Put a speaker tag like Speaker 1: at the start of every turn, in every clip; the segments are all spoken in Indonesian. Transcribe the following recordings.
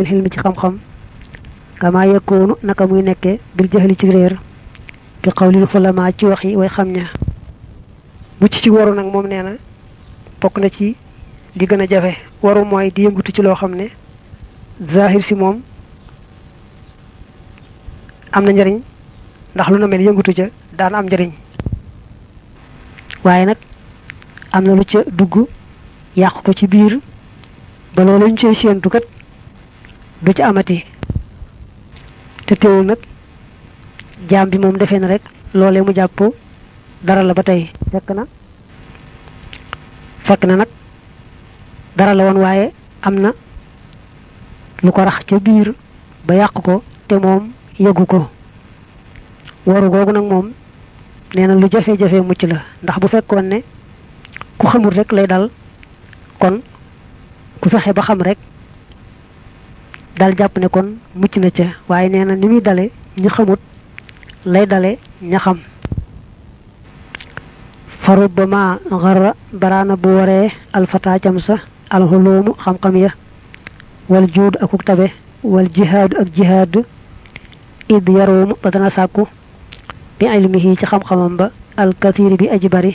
Speaker 1: bil xilmi ci xam-xam kama yakunu naka muy nekke bil jahli ci réer bi xawlil xulama ci wax yi way xam ña. Mucc ci waru nag moom nee na bokk na ci li gën a jafe. Waru mooy di yëngutu ci loo xam ne zahir si moom am na njariñ ndax lu na mel yëngutu ca am njariñ. Waaye am na lu ca dugg yàq ko ci biir ba loolu ñu kat du ci amati. Te teewul nag jaam bi moom defee na rek loolee mu jàpp dara la ba tey. Fekk na fekk na nag dara la woon waaye am na lu ko rax ca biir ba yàq ko te moom yëgu ko. Waru googu nag moom nee lu jafe-jafe mucc la. Ndax bu fekkoon ne ku xamul rek lay dal kon ku fexe ba xam rek dal jàpp ne kon mucc na ca waaye nee na ni muy dale ñi xamut lay dale ña xam farubama xarra baraana bu waree alfata cam sa alxuloomu xam-xam ya wal juud akuk tabe wal jihaadu ak jihaad id yaroomu ba dana sàkku bi ilmihi ci xam-xamam ba alkathiri bi aji bari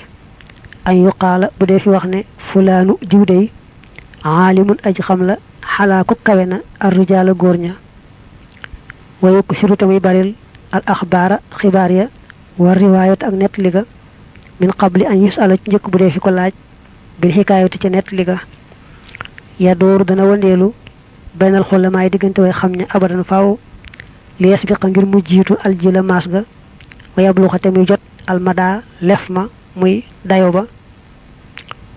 Speaker 1: an yuqaala bu dee fi wax ne fulaanu diw dey aalimun xam la xalaa ku kawe na arrijaala góor ña wa yuksiru tamuy baril al axbaara xibaar ya wa riwaayat ak nett liga min qabli an yusala ci njëkk bu dee fi ko laaj bil xikaayati ca nett liga ya dooru dana wandeelu baynal xulamaay diggante way xam ne abadan faaw li yasbiqa ngir mu jiitu aljila maas ga wa yabluxa te muy jot almada lef ma muy dayo ba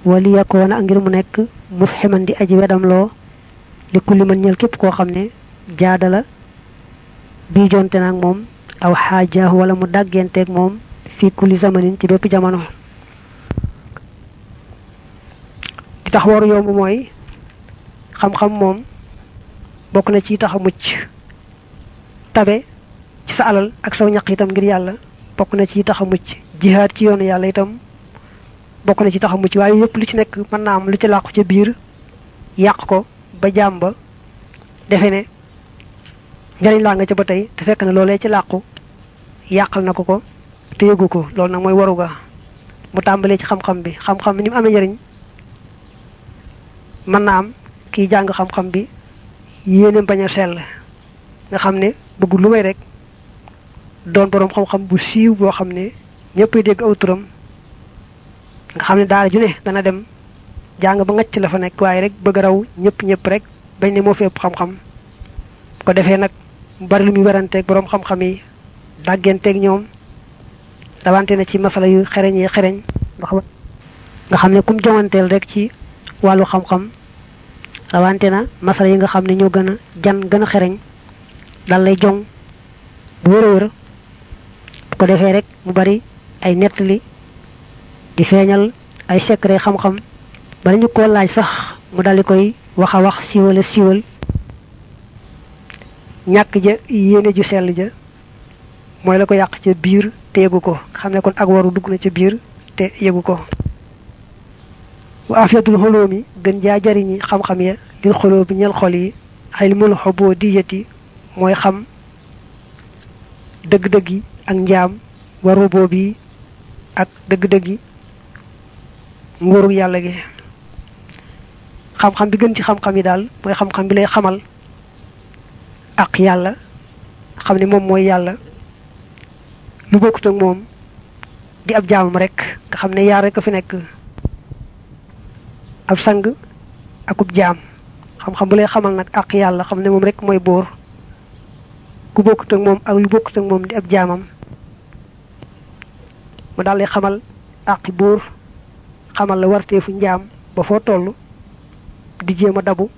Speaker 1: wali yakoona ak ngir mu nekk mufximan di aji wedam loo li kulli man ñel képp koo xam ne jaadala bii jonte naag moom aw xaajaahu wala mu dàggenteeg moom fi kulli zamanin ci bépp jamono. Di tax waru yomb mooy xam-xam moom bokk na ci tax mucc. Tabe ci sa alal ak saw ñaq itam ngir yàlla bokk na ci tax mucc. Jihaad ci yoonu yàlla itam bokk na ci tax mucc. Waaye yëpp lu ci nekk mën naa am lu ci làqu ca biir yàq ko ba jaam ba defe ne nga ca ba tey te fekk na loolee ci làqu yàqal na ko ko te yëgu ko. Loolu nag mooy waruga mu tàmbalee ci xam-xam bi. Xam-xam ni mu amee njariñ mën naa am kiy jàng xam-xam bi yéeneem bañ a sell. Nga xam ne bëggul lu may rek doon boroom xam-xam bu siiw boo xam ne ñëppay dégg aw turam. Nga xam ne daara ju ne dana dem jàng ba ngacc la fa nekk waaye rek bëgg raw ñëpp ñëpp rek bañ ne moo fi ëpp xam-xam. Ko defee nag bari lu muy weranteeg boroom xam-xam yi dàggenteeg ñoom rawante na ci masala yu yi xereñ nga xam kum jonganteel rek ci wàllu xam-xam rawante na masala yi nga xam ne ñoo gën a jan gën a xereñ dal lay jong bu wër wër ko defee rek mu bari ay nettali di feeñal ay secret xam-xam bala ñu ko laaj sax mu daldi koy wax a wax siiwal ñàkk ja yéene ju sell ja mooy la ko yàq ca biir te ko. Xam ne kon ak waru dugg na ca biir te yëgu ko. Wa afiyatul xoloomi gën jaa jariñi xam-xam ya lil xoloo bi ñel xol yi ilmul xoboo diyati mooy xam dëgg-dëgg yi ak njaam waru ak yi gi xam-xam bi gën ci xam-xam yi daal mooy xam-xam bi lay xamal ak yàlla xam ne moom mooy yàlla. Lu bokkut ak moom di ab jaamam rek nga xam ne yaar rek a fi nekk. Ab sang akub jaam. Xam-xam bu lay xamal nag ak yàlla xam ne moom rek mooy buur. Ku bokkut ak moom ak lu bokkut ak moom di ab jaamam. Mu daal lay xamal àqi buur xamal la warteefu njaam ba foo toll di jéem a dabu.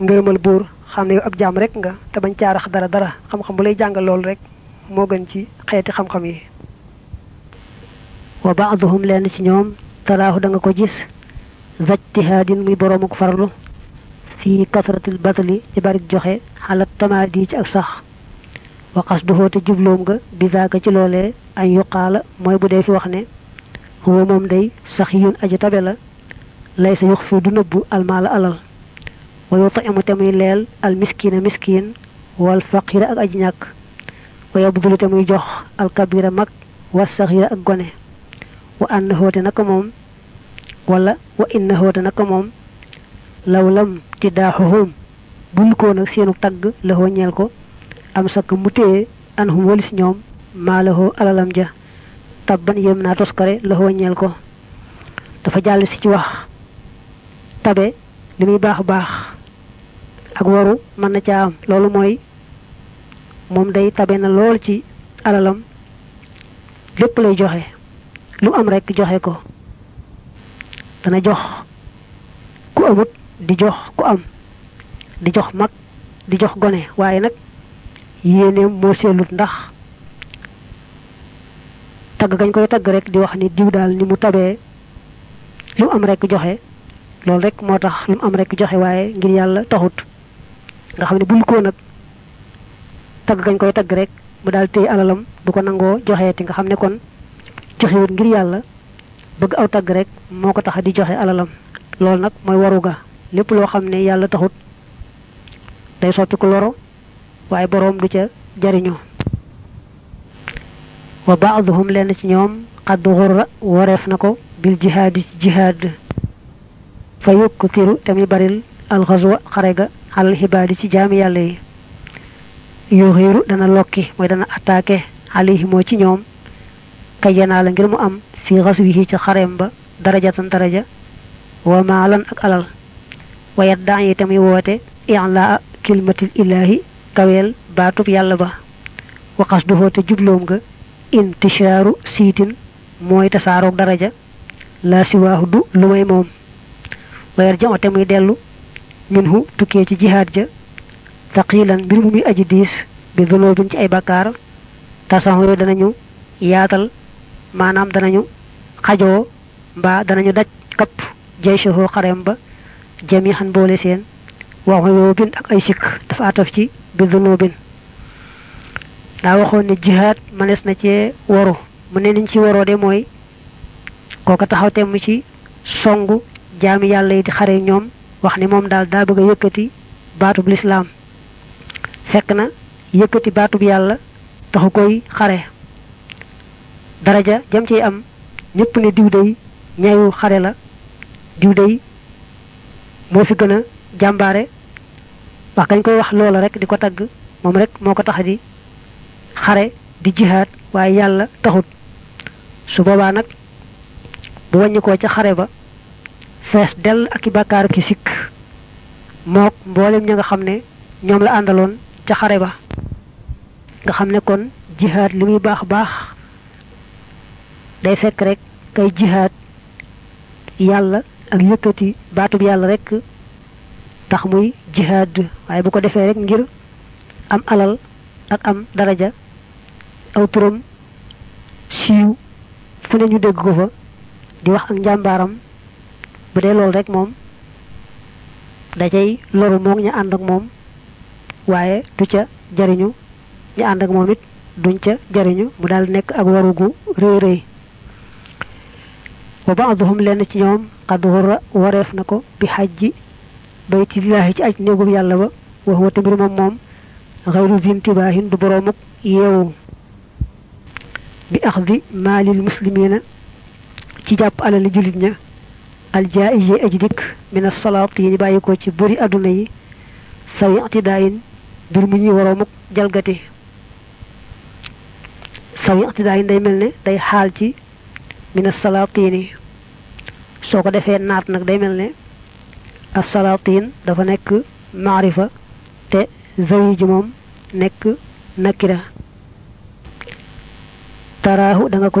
Speaker 1: Ngërëmal buur xam ne yow ab jaam rek nga te bañ caarax dara dara. Xam-xam bu lay jàngal loolu rek moo gën ci xeeti xam-xam yi. Wa baaduhum leen ci ñoom taraahu da nga ko gis. Zajtihaadin muy boroom ak farlu. Fii kasratil batali ci bari joxe xalat tamaadi ci ak sax. Wa qasduhu te jubloom nga bisaaka ci loolee an yuqaala mooy bu dee fi wax ne huwa moom day sax yun aji tabe la lay sa yux fii du nëbbu almaala alal wa yut'imu tamuy leel al miskina miskin wal faqira ak aji ñàkk al kabira mag wa saxira ak gone wa annahu te naka moom wala wa innahu te naka moom law lam tidaaxuhum bul ko nag seenu tagg la am sak téye anhum walis ñoom maa la tabban yem naa toskare la ñeel ko dafa jàll tabe li muy baax baax. Ak waru mën na caa am. Mooy moom day tabe na lool ci alalam. Lépp lay joxe. Lu am rek joxe ko. Dana jox ku amut di jox ku am. Di jox mag di jox gone. Waaye nag yéeneem moo seelut ndax tagg gañ koy tagg rek di wax ni diw daal ni mu tabee lu am rek joxe loolu rek moo tax lu am rek joxe waaye ngir yàlla taxut. nga xam ne bul ko nag tagg gañ koy tagg rek mu daal téye alalam du ko nangoo joxeeti nga xam ne kon joxewut ngir yàlla bëgg aw tagg rek moo ko tax di joxe alalam. loolu nag mooy waru ga. lépp loo xam ne taxut day soppi ko loro waaye boroom du ca jariñu. wa baaduhum lenn ci ñoom xadd xurra wareef bil jihaadi ci jihaad fa yukkutiru tamit baril alxaswa xare ga xalal xibaadi ci jaami yàlla yi yuxiiru dana lokki mooy dana attaqué alayhi moo ci ñoom kay yanaa la ngir mu am fi xaswihi ci xareem ba darajatan daraja wa maalan ak alal wayat daan yi tamit woote i'laa kilmatil ilaahi kaweel baatub yàlla ba wa qasduhu te jubloom nga intishaaru siitin mooy tasaaroog daraja laa siwaahu du lu may moom wayar jamo te muy dellu minhu tukkee ci jihaad ja taqiilan mbir mu muy aji diis bi dunóobin ci ay bakkaar tasaxo yooyu danañu yaatal maanaam danañu xajoo mbaa danañu daj kapp jayshahoo xarem ba jami xan boole seen waxu yoo bin ak ay sikk dafa ataf ci bi dunóobin daa waxoon ne mënees na cee waru mu ne niñ ci waroo de mooy kooka taxaw temm ci songu jaami yàlla yi di xare ñoom wax ni moom daal daa bëgg a yëkkati baatub lislaam. Fekk na yëkkati baatub yàlla taxu koy xare. Daraja jam ciy am ñëpp ne diw day ñayu xare la. Diw day moo fi gën a jàmbaare. Wax kañ koy wax loola rek di ko tagg moom rek moo ko tax di xare di jihaad waaye yàlla taxut. Su boobaa nag bu wàññi ko ca xare ba fees dell ak i bàkkaar ki sikk. Mook mboolem ña nga xam ne ñoom la àndaloon ca xare ba. Nga xam ne kon jihaad li muy baax baax day fekk rek kay jihaad yàlla ak yëkkati baatub yàlla rek tax muy jihaad. Waaye bu ko defee rek ngir am alal ak am daraja aw turam siiw fu ne ñu dégg ko fa di wax ak njàmbaaram bu dee loolu rek moom da cay loru moog ña ànd ak moom waaye du ca jariñu ña ànd ak moom it duñ ca jariñu mu daal nekk ak warugu rëy rëy. Wa baaduhum lenn ci ñoom xad xurra wareef na ko bi xajji baytillaahi ci aj néegum yàlla ba wa tamit moom moom xayru zintibaahin du boroomuk yeewu bi axdi maalil muslimina ci jàpp aljaayije aji dikk min asalaat yi ñu bàyyi ko ci bëri adduna yi sawi ictidaayin mbir mu ñuy waroomuk jalgati sawi ictidaayin day mel ne day xaal ci min asalaatini soo ko defee naat nag day mel ne asalaatin dafa nekk maarifa te zawi ji moom nekk nakira taraahu da nga ko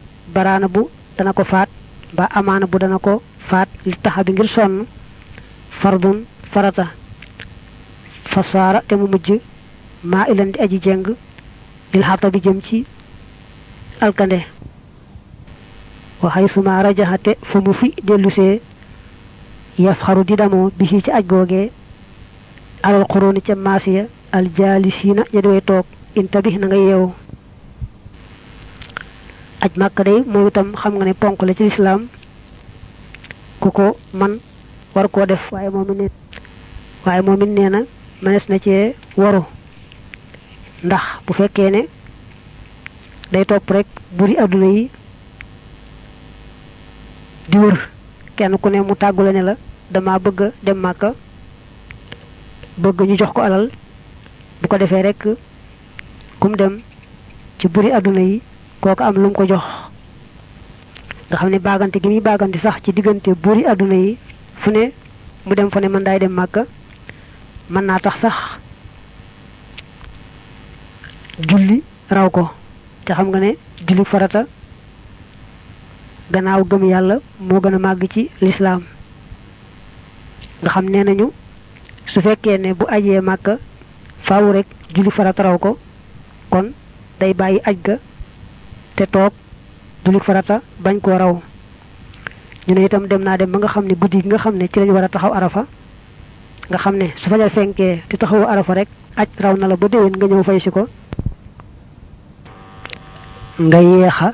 Speaker 1: baraana bu dana ko faat ba amaana bu dana ko faat li taxa ngir fardun farata. Fasaara te mu mujj maa ilan di aji jeng lil xarta bi jëm ci alkande. Waxay suma rajaxate fu mu fi dellusee yaf xaru di damoo bi ci aj googee alal xuróoni ca maasiya al jaalisiina ña dewee toog inta bi na nga aj màkka day moom itam xam nga ne ponk la ci lislaam. Ku ko man war koo def. Waaye moom it ne waaye moom it na waru. Ndax bu fekkee ne day topp rek buri adduna yi di wër. Kenn ku ne mu tàggu la ne la dama bëgg dem màkka bëgg ñu jox ko alal. Bu ko defee rek kum dem ci buri adduna yi kooku am lu mu ko jox. nga xam ne baagante gi muy baagante sax ci diggante buri adduna yi fu ne mu dem fu ne mën daay dem màkka mën naa tax sax julli raw ko. te xam nga ne julli farata gannaaw gëm yàlla moo gën a màgg ci lislaam. nga xam nee nañu su fekkee ne bu ajee faaw rek julli farata raw ko kon day bàyyi aj te toog julli farata bañ koo raw. Ñu ne itam dem naa dem ba nga xam ne nga ci lañu war a taxaw arafa. Nga xam ne su fajar fenkee te taxawu arafa rek aj raw na la ba déwén nga ñëw fay si ko. Nga yeexa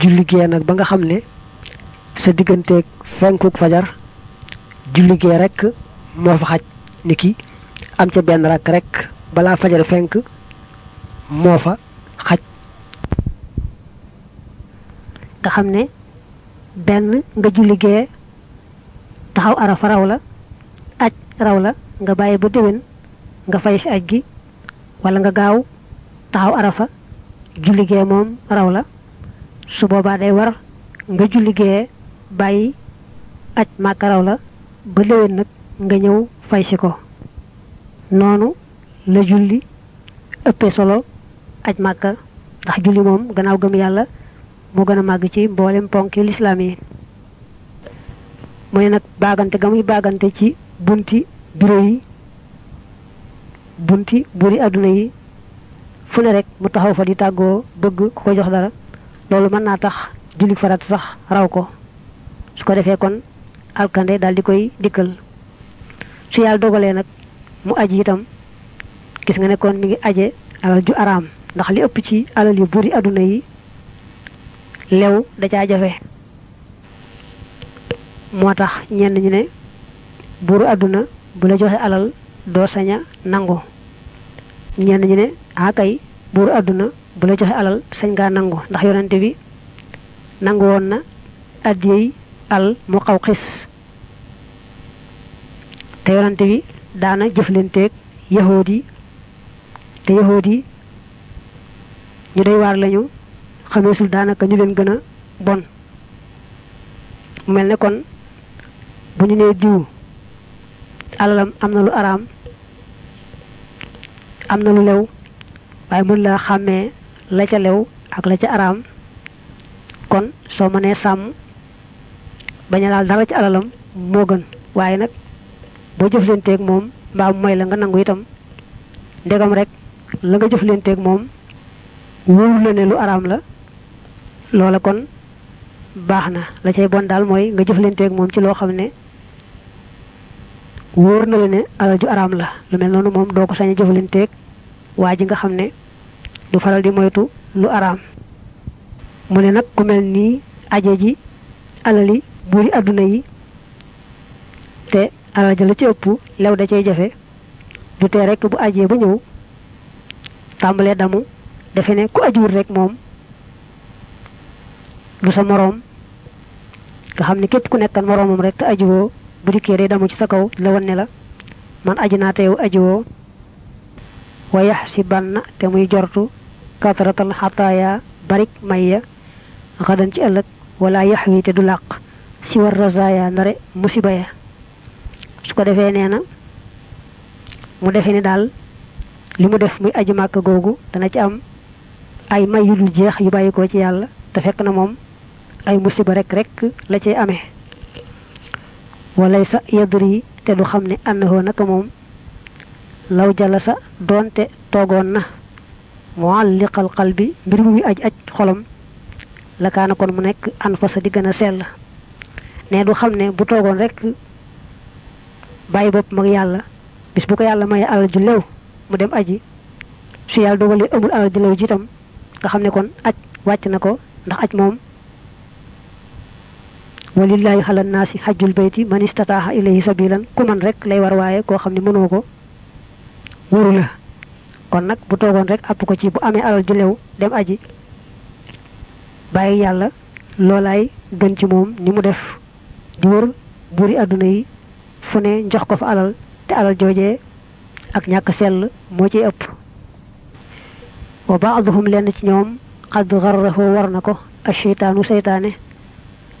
Speaker 1: julli gee nag ba nga sa fenkuk fajar julli gee rek moo fa xaj ni ki am ca benn rak rek balaa fajar fenk moo fa xaj nga xam ne benn nga julli gee taxaw arafa raw la aj raw la nga bàyyi ba nga fay wala nga gaaw taxaw arafa julli gee moom raw la. Su day war nga julli gee bàyyi aj màkka raw la ba déwén nag nga ñëw fay si ko. Noonu la julli ëppee solo aj màkka ndax julli moom gannaaw gëm yàlla moo gën a màgg ci mboolem ponki lislaam yi mu ne nag baagante ga ci bunti bureau yi bunti buri àdduna yi. Fu ne rek mu taxaw fa di tàggoo bëgg ku ko jox dara tax julli farat sax raw ko. Su ko kon alkande daal di koy dikkal. Su yàlla dogalee nag mu aji itam gis nga ne kon mi ngi aje alal ju araam. Ndax li ëpp ci alal yu buri àdduna yi lew da caa jafe. Moo tax ñenn ñi ne buuru àdduna bu la joxe alal doo saña nangu. Ñenn ñi ne ah kay buuru àdduna bu la joxe alal sañ ngaa nangu. Ndax yonante bi nangu woon na addiyey al mu xaw xis te yonante bi daana jëflanteeg yahood yi. Te yahood yi ñu day waar lañu xameesul daanaka ñu leen gën a bon. mu mel ne kon bu ñu nee diw alalam am na lu araam am na lu lew waaye mën laa xàmmee la ca lew ak la ca araam. kon soo mënee sàmm bañ a dara ci alalam moo gën. waaye nag boo jëflanteeg moom mbaa mooy la nga nangu itam ndegam rek la nga jëflanteeg moom wóoru la ne lu araam la loola kon baax na. La cay bon daal mooy nga jëflanteeg moom ci loo xam ne wóor na la ne alal ju araam la. Lu mel noonu moom doo ko sañ a jëflanteeg waa ji nga xam ne du faral di moytu lu araam. Mu ne nag ku mel nii aje ji alali buuri àdduna yi te alal ja la ci ëpp lew da cay jafe du tee rek bu ajee ba ñëw tàmbalee damu defe ne ku ajuwul rek moom du sa moroom nga xam ne képp ku nekkan moroomam rek te ajuwoo bu dikkee day damu ci sa kaw la wan ne la man aju naa te yow ajuwoo wa yaxsibanna te muy jortu katratal xataaya barik mayya xadan ci ëllëg wala yaxwi te du làq si war razaya ndare musiba ya. Su ko defee nee na mu defee ni daal li mu def muy aji màkk googu dana ci am ay jeex yu ci yàlla te fekk na moom ay musiba rek rek la cay amee. Walay sa yadri te du xam ne annahu naka moom law jalasa doonte toogoon na mualliqal qalbi mbir mu aj aj xolam la kaana kon mu nekk an fa sa di gën a sell. Ne du xam ne bu toogoon rek bàyyi boppam ak yàlla bis bu ko yàlla maye alal ju lew mu dem aji su yàlla dogalee amul alal ju lew nga xam ne kon aj wàcc na ko ndax aj moom walillahi ala naasi hajjul bayti man istataaha ilayhi sabilan ku man rek lay war waaye koo xam ne mënoo ko waru la kon nag bu toogoon rek app ko ci bu amee alal ju lew dem aji bàyyi yàlla loolaay gën ci moom ni mu def di wër buri àdduna yi fu ne jox ko fa alal te alal joojee ak ñàkk sell moo ci ëpp wa baaduhum lenn ci ñoom xad garrahu war na ko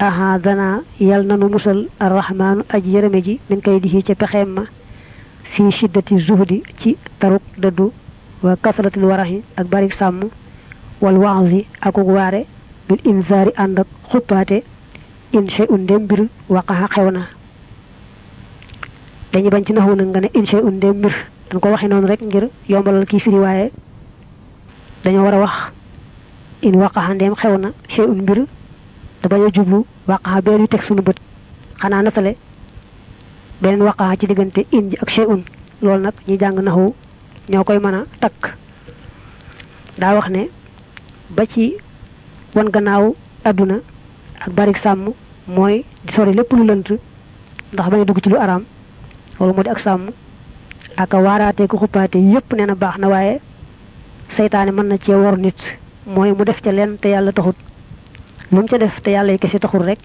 Speaker 1: asheytaanu seytaane aha dana yal nanu musal arrahmaanu aji yërëme ji min kay di ca pexeem ma fi shiddati zuhdi ci taruk dëddu wa kasratil waraxi ak barik sàmm wal waazi akuk waare bil inzaari ànd ak xuppaate in shay'un ndem mbir waqaxa xew na dañu bañ ci naxu nag nga ne in shay'un ndem mbir dañ ko waxe noonu rek ngir yombalal kii firi waaye dañoo war a wax in waqaxa ndem xew na shay'un mbir te bañ a jublu waqaxa benn yu teg sunu bët. Xanaa natale beneen waqaxa ci diggante in ji ak shay'un loolu nag ñi jàng naxu ñoo koy mën a takk. Daa wax ne ba ci wan gannaaw àdduna ak barik sàmm mooy di sori lépp lu lënt ndax dugg ci lu araam. Loolu moo di ak sàmm. Ak a waaraatee ko xuppaate yépp nee na baax na waaye seytaane mën na cee wor nit. Mooy mu def ca leen te yàlla taxut lu ca def te yàlla kese taxul rek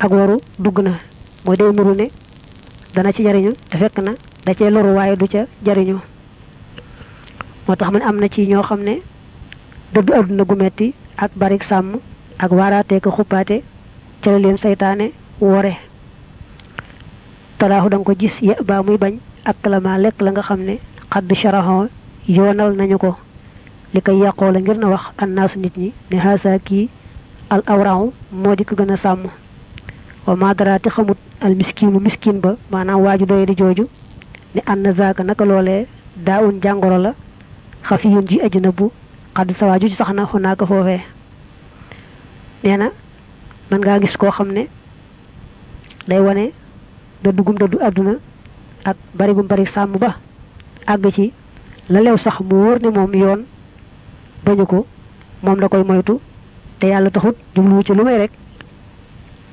Speaker 1: ak waru dugg na. Mooy day nuru ne dana ci jariñu te fekk na da cee loru waaye du ca jariñu. Moo tax man am na ci ñoo xam dëddu àdduna gu metti ak barik sàmm ak waaraatee ko xuppaate ca la leen seytaane wore. Talaaxu danga ko gis ye baa muy bañ ak kalama lekk la nga xam ne xadd yoonal nañu ko. Li koy la ngir na wax annaasu nit ñi ne xaasa kii al awrahu moo di ko gën a sàmm. Wa madaraati xamut al miskinu miskin ba maanaam waaju doye di jooju ne ann zaaka naka loolee daa un jàngoro la xafiyun ji ajina bu xadd sa waaju sax na xonaaka foofee. Nee na man ngaa gis koo xam ne day wane dëddu gum dëddu àdduna ak bari gum bari sàmm ba àgg ci la lew sax mu wóor ne moom yoon bañu ko moom da koy moytu te yàlla taxut jubluwu ci lu may rek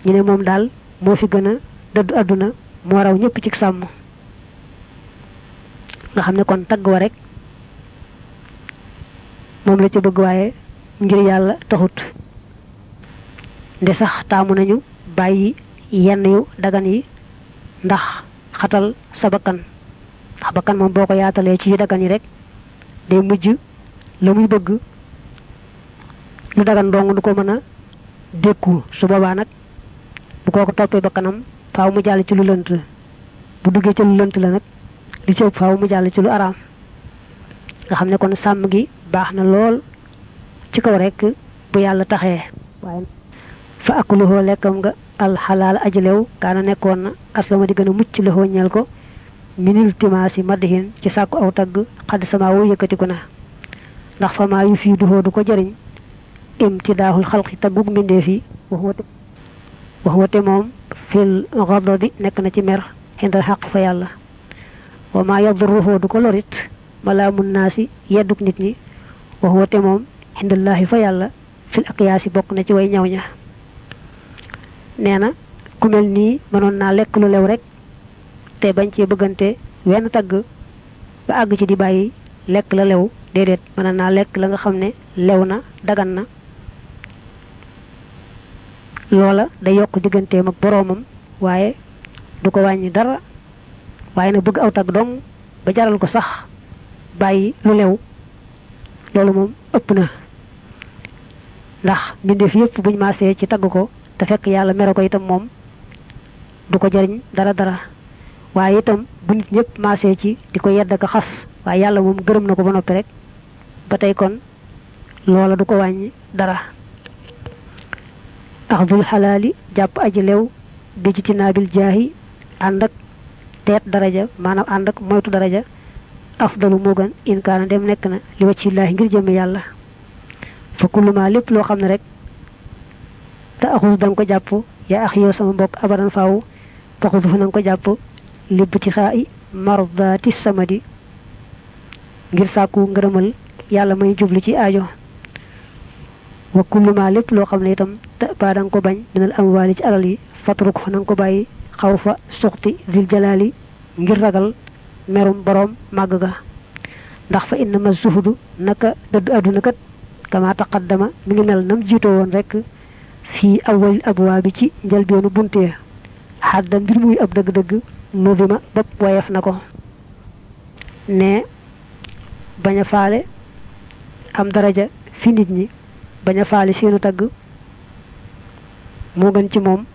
Speaker 1: ñu ne moom daal moo fi gën a dëddu àdduna moo raw ñëpp ci sàmm. Nga xam ne kon tagg wa rek moom la ca bëgg waaye ngir yàlla taxut. Nde sax taamu nañu bàyyi yenn yu dagan yi ndax xatal sa bakkan. Ndax bakkan moom boo ko yaatalee ci yu dagan yi rek day mujj la muy bëgg lu dagan dong du ko mën a dékku. Su boobaa nag bu koo ko toppee bakkanam faaw mu jàll ci lu lënt bu duggee ci lu lënt la nag li ci faaw mu jàll ci lu araam. Nga xam ne kon sàmm gi baax na lool ci kaw rek bu yàlla taxee. Waaye fa akuluhoo lekkam nga alxalaal ajlew kaana nekkoon na aslama di gën a mucc la ñeel ko minil timaasi maddihin ci sàkku aw tagg xadd sama wu yëkkatiku na. Ndax fa maa yu du ko jëriñ imtidaaxul xalqi taggug mbindeef yi wax wate moom fil xadadi nekk na ci mer xindal xaq fa yàlla. Wa maa yadruhoo du ko lorit malaamun naasi yedduk nit ñi wax wate moom xindallaahi fa fil aqyaasi bokk na ci way ñaw ña. Nee ku mel nii mënoon lu lew rek te bañ cee bëggante wenn tagg ba àgg ci di bàyyi lekk la lew déedéet mën naa lekk la nga xam na loola day yokk digganteem ak boroomam waaye du ko wàññi dara waaye nag bëgg aw tagg dong ba jaral ko sax bàyyi lu lew. Loolu moom ëpp na. Ndax mbindeef yépp buñ maasee ci tagg ko te fekk yàlla mere ko itam moom du ko jariñ dara dara. Waaye itam bu nit ñëpp maasee ci di ko yedd ak xas waaye yàlla moom gërëm na ba noppi rek ba kon loola du ko wàññi dara axdul xalaali jàpp aji lew bi ci tinaabil jaahi ànd ak teet daraja maanaam ànd ak moytu daraja afdalu moo gën in kaana dem nekk na li wàccillaahi ngir jëmme yàlla. Fa kulluma lépp loo xam ne rek te axus da nga ko jàpp yaa ax yow sama abadan faaw faxudu fa na nga ko jàpp libb ci xaa i mardaati samadi ngir sàkku ngërëmal yàlla may jublu ci aajo wa kulluma lépp loo xam ne itam te baa da nga ko bañ minal amwaali ci alal yi fatruk fa na nga ko bàyyi xaw fa suxti zil jalaali ngir ragal merum boroom màgg ga. ndax fa innama zuhdu naka dëddu àdduna kat kama taqaddama mi ngi mel nam jiitoo woon rek fii awwalil abwaa bi ci njëlbeenu bunte ya. Xadda mbir muy ab dëgg-dëgg nudima bopp woyef na ko. Ne bañ a faale am daraja fi nit ñi bañ a faale seenu tagg moo gën ci moom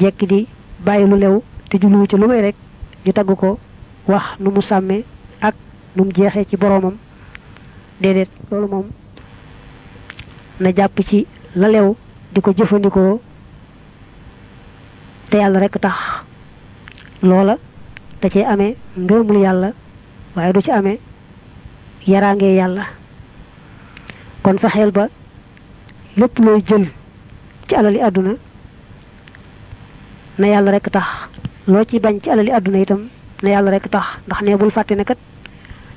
Speaker 1: jekki di bàyyi lu lew te juluwu ci lu may rek ñu tagg ko wax nu mu sàmmee ak nu mu jeexee ci boroomam. Déedéet loolu moom na jàpp ci la lew di ko jëfandikoo te yàlla rek tax. Loola da amee yàlla waaye du ci amee yaraange yàlla kon fexeel ba lépp looy jël ci alali àdduna na yàlla rek tax. Loo ci bañ ci alali àdduna itam na yàlla rek tax. Ndax ne bul fàtte ne kat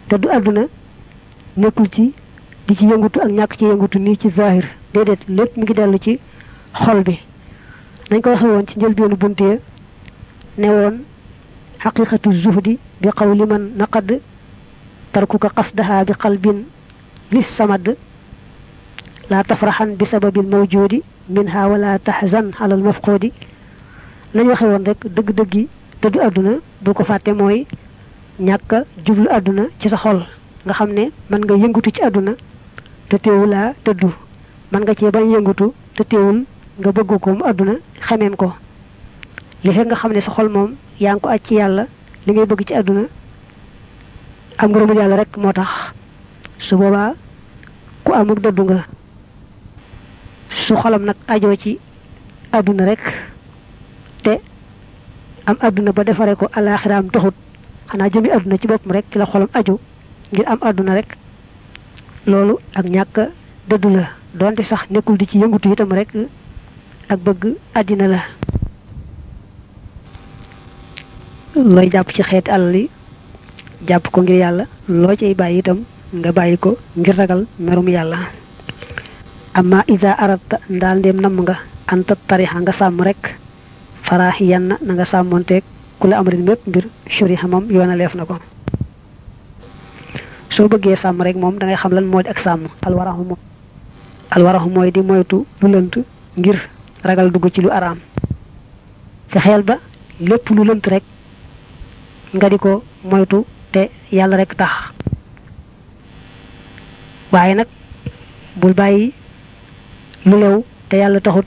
Speaker 1: te du àdduna nekkul ci di ci yëngutu ak ñàkk ci yëngutu nii ci zahir déedéet lépp mi ngi dellu ci xol bi. Nañ ko waxe ci njëlbeenu buntee ne woon zuhdi bi qawli man naqad tarkuka qasdaha bi qalbin lis samad la tafraxan bi sababil mawjudi minha wala tahzan ala al mafqudi lañ waxe woon rek dëgg-dëggi dëddu àdduna bu ko fàtte mooy ñàkk jublu àdduna ci sa xol nga xam ne mën nga yëngutu ci àdduna te teewulaa dëddu mën nga yëngutu te teewul nga bëgg ko mu àdduna xemeem ko. li nga xam ne sa xol moom yaa ngi ko aj ci yàlla li ngay bëgg ci àdduna am rek moo tax. su boobaa ku amuk dëddu nga su xolam nag ajoo ci àdduna rek te am àdduna ba defaree ko alaaxiraam taxut xanaa jëmi àdduna ci boppam rek la xolam aju ngir am àdduna rek. Loolu ak ñàkk dëddu la donte sax nekkul di ci yëngutu itam rek ak bëgg àddina la. Looy jàpp ci xeeti alal yi jàpp ko ngir yàlla loo cay bàyyi itam nga ngir ragal merum yàlla amma ida arata ndaal ndéem namm nga anta tarixa nga sàmm rek faraaxi yenn na nga sàmmonteeg ku la amrin mépp mbir suri xamam yoona leef na ko soo bëggee sàmm rek moom da ngay xam lan di ak sàmm alwaraxu moom alwaraxu mooy di moytu lu lënt ngir ragal dugg ci lu araam fexeel ba lépp lu lënt rek nga di ko moytu te yàlla rek tax. Waaye nag bul bàyyi lu lew te yàlla taxut.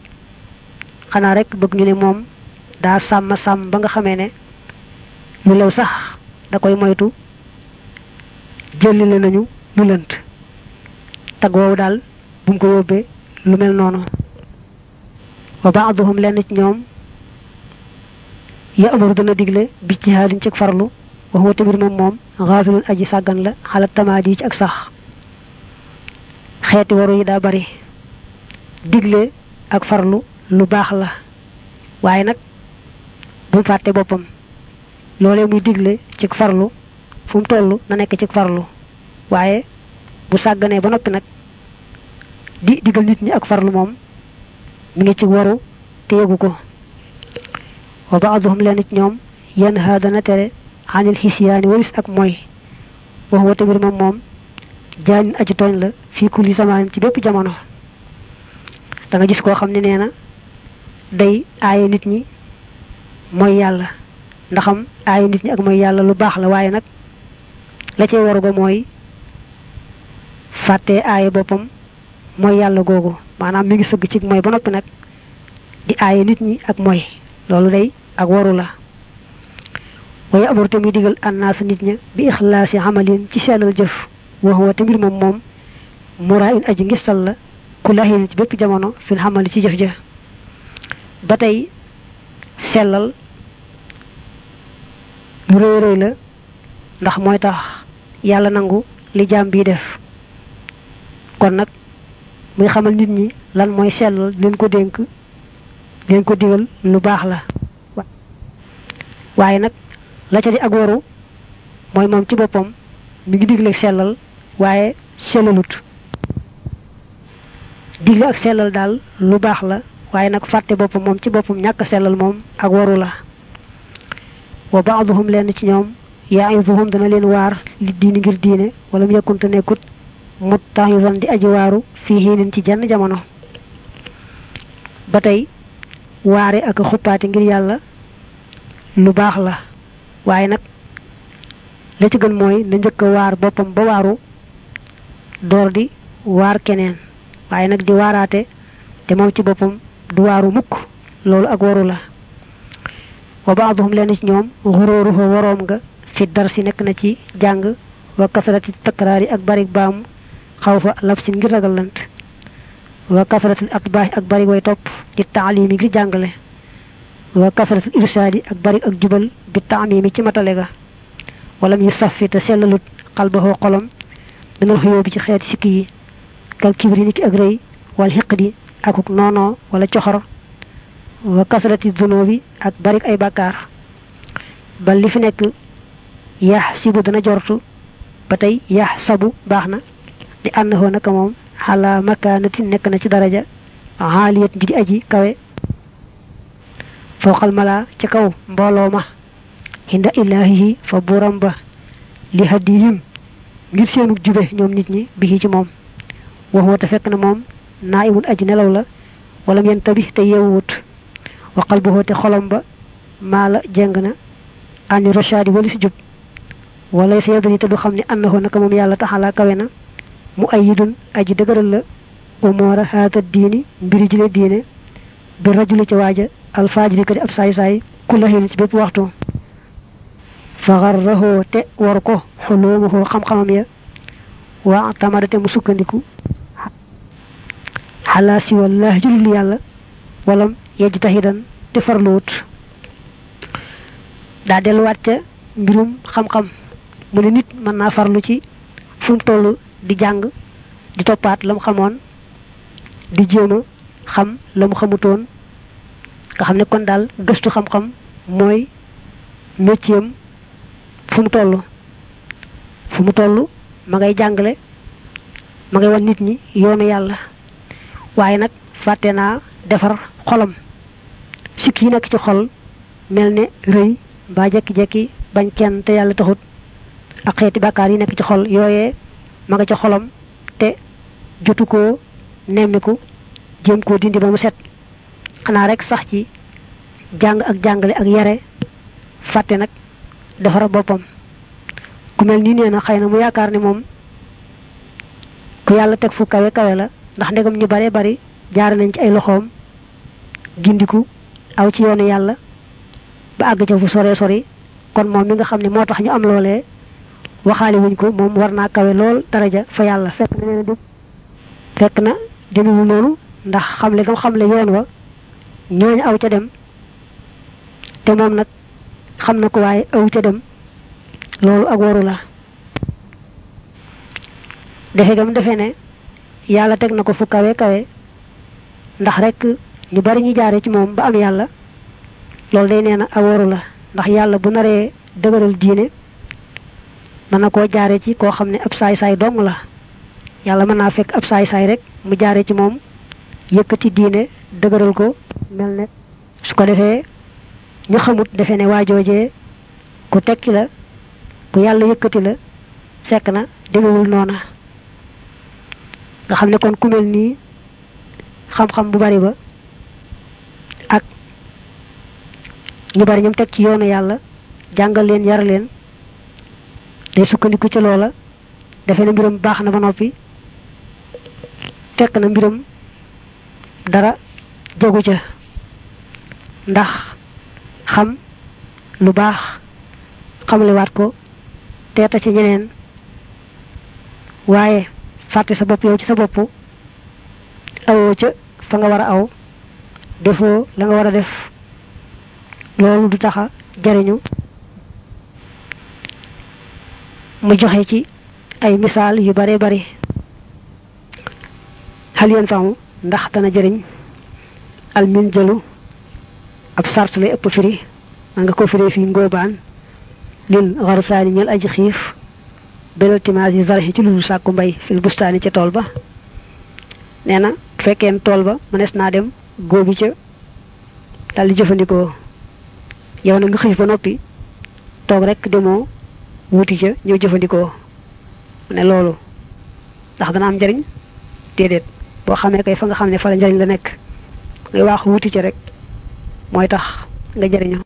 Speaker 1: Xanaa rek bëgg ñu ne moom daa sàmm sàmm ba nga xamee ne lu lew sax da koy moytu. Jëlile nañu lu lënt. Tag woowu daal bu mu ko yóbbee lu mel noonu. Wa baaduhum lenn ci ñoom ya amaru dana digle bi jihaadin ci farlu wax wa tamit moom moom xaafilun aji sàggan la xalaat tamaadi ci ak sax. Xeeti waru yi daa bari. Digle ak farlu lu baax la waaye nag bu fàtte boppam loolee muy digle ci farlu fu mu toll na nekk ci farlu waaye bu sàgganee ba noppi nag di digal nit ñi ak farlu moom mi ngi ci waru te ko wa baaduhum leen ci ñoom yenn ha dana tere xanil xisiyaani walis ak mooy wax wa tamit moom moom jaanin aji tooñ la fii kulli samaan ci bépp jamono da nga gis koo xam ne nee na day aaye nit ñi mooy yàlla. ndaxam aaye nit ñi ak mooy yàlla lu baax la waaye nag la cay waru ga mooy fàttee aaye boppam mooy yàlla googu. maanaam mi ngi sëgg ci mooy ba noppi nag di aaye nit ñi ak mooy. loolu day ak waru la. waaye amul te muy digal annaas nit ña bi ixlaasi amalin ci sellal jëf. wax wa te mbir moom moom aji ngistal la ku laxin ci bépp jamono fil xamali ci jëf ja ba tey sellal lu rëy la ndax mooy tax yàlla nangu li jaam bii def. Kon nag muy xamal nit ñi lan mooy sellal leen ko dénk leen ko digal lu baax la. Waaye nag la ca di ak waru mooy ci boppam mi ngi digle sellal waaye sellalut digle ak sellal daal lu baax la waaye nag fàtte boppam moom ci boppam ñàkk sellal moom ak waru la. Wa baaduhum lenn ci yaiduhum dana leen waar li diini ngir diine wala mu yekkunte nekkut mut taxisan di aji waaru fii xiinin ci jenn jamono. Ba tey waare ak xuppaati ngir yàlla lu baax la waaye nag la ci gën mooy na njëkk a waar boppam ba waaru door di waar keneen waaye nag di waaraate te moom ci boppam du waaru mukk loolu ak waru la wa baaduhum lenn ci ñoom xuróoruhu waroom nga fi dar si nekk na ci jàng wa kasarati takraari ak barik baamu xaw fa lab sin ngir ragalant wa kasaratil atbaax ak bari way topp di taalimi ngir jàngale wa kasaratil irsaadi ak bari ak jubal bi taamimi ci matale ga wala mu safi te sellalut xalbaxoo xolam minal xuyoo bi ci xeeti sikki yi kal kibri ni ki ak rëy wal xiqdi akuk noonoo wala coxor wa kasrati dunubi ak barik ay bàkkaar ba li fi nekk yax sibu dana jortu ba tey yax sabu baax na di ànd naka moom xala makaanati nekk na ci daraja xaaliyat ji di aji kawe fawqal mala ca kaw mbooloo ma hinda ilahihi fa buuram ba li hadiyim ngir seenu jube ñoom nit ñi bi ci وهو تفكنا موم نائم اجنا لولا ولم ينتبه تيوت وقلبه تخلم با ما لا جنغنا أن رشاد وليس جب وليس يدري تدو خمني أنه نك موم يالا تعالى كوينا مؤيد أج دغرل لا امور هذا الدين بريج الدين بالرجل تواجا الفاجر كد أب ساي ساي كل حين تبيت وقتو فغره تي وركو حلومه خم خم واعتمرت مسكنكو xalaa si wallah julul yàlla walam yejj taxidan te farluwut daa delluwaat ca mbirum xam-xam mu ne nit mën naa farlu ci fu mu toll di jàng di toppaat la mu xamoon di jéem a xam la mu xamutoon. Nga xam ne kon daal gëstu xam-xam mooy métier fu mu fu mu ma ngay wan nit ñi yoonu yàlla waaye nag fàtte naa defar xolam. Sikk yi nekk ci xol mel ne rëy mbaa jekki-jekki bañ kenn te yàlla taxut. Ak yi ci xol ma nga xolam te jotu koo nemmiku jéem dindi ba mu set. Xanaa rek sax ci jàng ak jàngale ak yare fàtte nag defara boppam. Ku mel nii nee mu ku fu la ndax ndegam ñu bare bari jaar nañ ci ay loxoom gindiku aw ci yoonu yàlla ba àgg ca fu sore sori. kon moom mi nga xam ne tax ñu am loolee waxaale wuñ ko moom war naa kawe daraja fa yàlla. fekk na nee fekk na noonu ndax xamle gam xamle yoon wa ñooñu aw ca dem te moom nag xam na ko waaye aw ca dem loolu ak waru la. gam defe ne yàlla teg na ko fu kawe kawe ndax rek ñu bari ñu jaare ci moom ba am yàlla loolu day nee na ak la ndax yàlla bu naree dëgëral diine mën na koo jaare ci koo xam ne ab saay-saay dong la yàlla mën naa fekk ab saay-saay rek mu jaare ci moom yëkkati diine dëgëral ko mel ne su ko defee ñu xamut defe ne waajoojee ku tekki la ku yàlla yëkkati la fekk na demewul noona nga xam ne kon ku mel nii xam-xam bu bari ba ak ñu bari ñoom teg ci yoonu yàlla jàngal leen yar leen day sukkandiku ci loola defe na mbiram baax na ba noppi fekk na mbiram dara jagu ca. Ndax xam lu baax xamlewaat ko teeta ci ñeneen waaye fàtte sa bopp yow ci sa bopp awoo ca fa nga war a aw defoo la nga war def loolu du taxa jariñu. Mu joxe ci ay misaal yu bare bare. Hal yanfa'u ndax dana jëriñ al min jëlu. Ab sart lay ëpp firi. Nga ko firee fi ngóobaan lil xarsaani ñel aji xiif belal timaas yi zaraxi ci lulu sàkku mbay fil bustaani ca tool ba. Nee na fekkeen tool ba mënees naa dem góobi ca dal di jëfandikoo. Yow na nga xiif ba noppi toog rek demoo wuti ca ñëw jëfandikoo. Ne loolu ndax dana am njariñ? Déedéet boo xamee kay fa nga xam fa la njariñ la nekk ngay waax wuti ca rek mooy tax nga jariñoo